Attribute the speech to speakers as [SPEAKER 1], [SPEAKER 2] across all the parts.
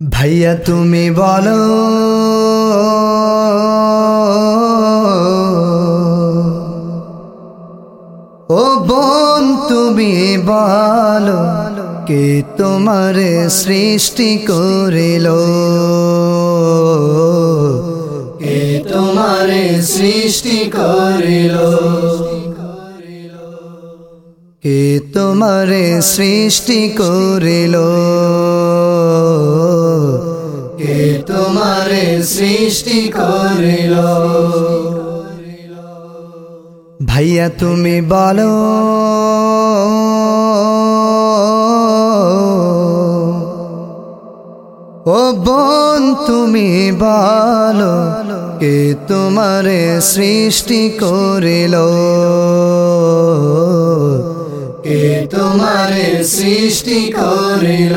[SPEAKER 1] ভাইয়া তুমি বলো, ও বোন তুমি বলো, কে তোমার সৃষ্টি করিল? কে তোমার সৃষ্টি করিল? কে তোমার সৃষ্টি করিল? তোমার সৃষ্টি করিল। ভাইয়া, তুমি বলো, ও বোন, তুমি বলো, কে তোমারে সৃষ্টি করিল? কে তোমারে সৃষ্টি করিল?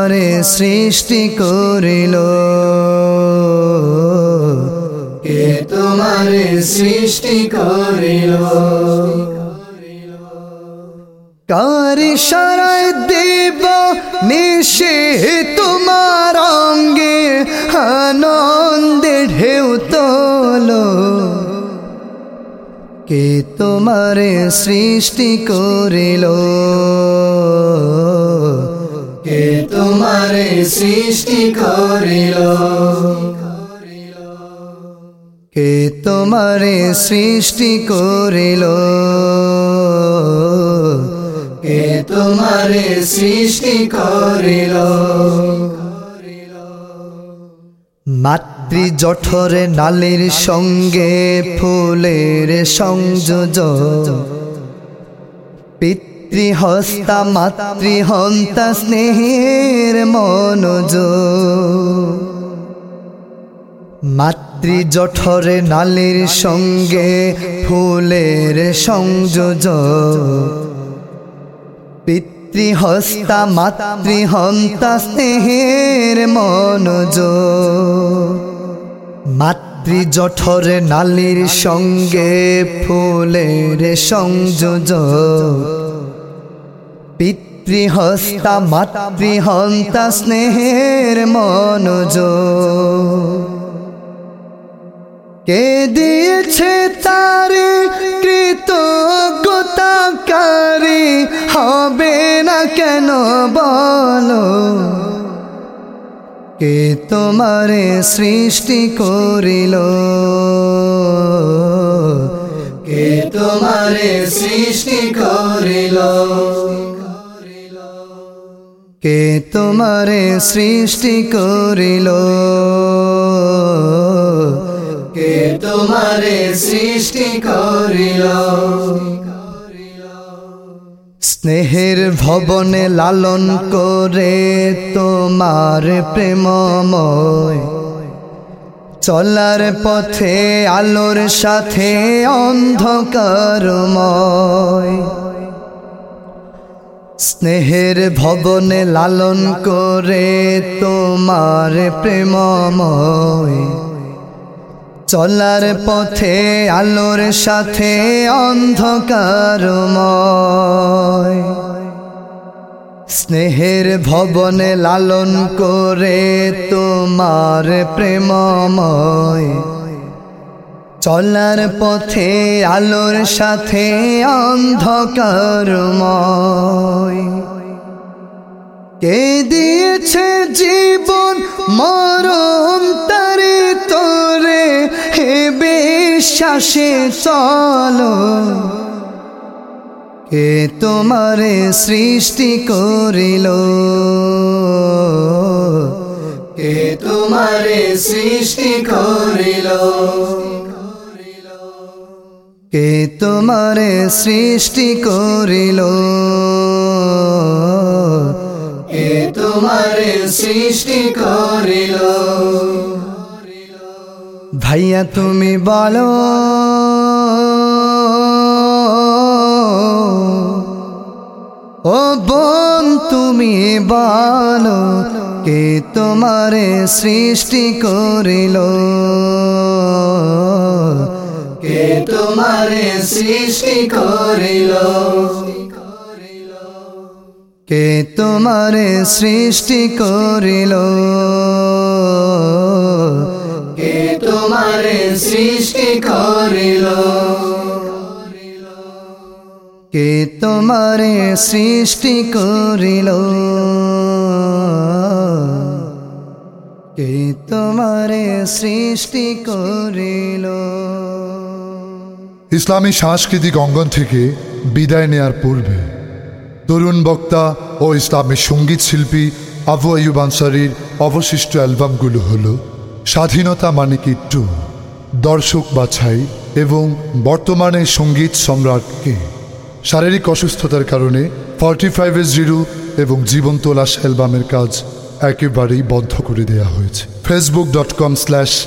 [SPEAKER 1] তোমার সৃষ্টি করিল। কে তোমার সৃষ্টি করিল? কার সারায় দেব নিশে তোমার অঙ্গে আনন্দে ঢেউ তোলো। কে তোমার সৃষ্টি করিল? তোমার সৃষ্টি করিল। কে তোমারে সৃষ্টি করিল? কে তোমারে সৃষ্টি করিল? মাতৃ জঠরে নালের সঙ্গে ফুলের সংযোজ পিতৃহস্তা মাতৃহন্তা, স্নেহের মনোজ মাতৃ জঠরে নালের সঙ্গে ফুলের সংযোজ পিতৃহস্তা, মাতৃহন্তা, স্নেহের মনোজ মাতৃ জঠরে নালির সঙ্গে ফুলের সংযোজ পিতৃহস্তা, মাতৃহন্তা, স্নেহের মনোজ কে দিয়েছে তারে কৃতজ্ঞতাকারী? হবে না কেন বলো? কে তোমারে সৃষ্টি করিল? কে তোমারে সৃষ্টি করিল? কে তোমারে সৃষ্টি করিল? কে তোমারে সৃষ্টি করিল? স্নেহের ভবনে লালন করে তোমার প্রেমময়। চলার পথে আলোর সাথে অন্ধকারময়। স্নেহের ভবনে লালন করে তোমার প্রেমময়। চলার পথে আলোর সাথে অন্ধকারময়। স্নেহের ভবনে লালন করে তোমার প্রেমময়। চলার পথে আলোর সাথে অন্ধকারময়। কে দিয়েছে জীবন মরণ তারে তোরে? হে বিশ্বাসে চলো। কে তোমারে সৃষ্টি করিল? কে তোমারে সৃষ্টি করিল? কে তোমারে সৃষ্টি করিল? কে তোমারে সৃষ্টি করিল? ভাইয়া তুমি বলো, ও বোন তুমি বলো, কে তোমারে সৃষ্টি করিল? কে তোমারে সৃষ্টি করিল। কে তোমারে সৃষ্টি করিল। কে তোমারে সৃষ্টি করিল। কে তোমারে সৃষ্টি করিল। কে তোমারে সৃষ্টি করিল।
[SPEAKER 2] ইসলামী সাংস্কৃতিক অঙ্গন থেকে বিদায় নেয়ার পূর্বে তরুণ বক্তা ও ইসলামী সংগীত শিল্পী আবু আয়ুব আনসারির অবশিষ্ট অ্যালবামগুলো হল স্বাধীনতা মানে কিট্টু দর্শক বাছাই এবং বর্তমানে সংগীত সম্রাটকে শারীরিক অসুস্থতার কারণে ফর্টি ফাইভের জিরো এবং জীবন তোলাশ অ্যালবামের কাজ একেবারেই বন্ধ করে দেওয়া হয়েছে। Facebook dot com slash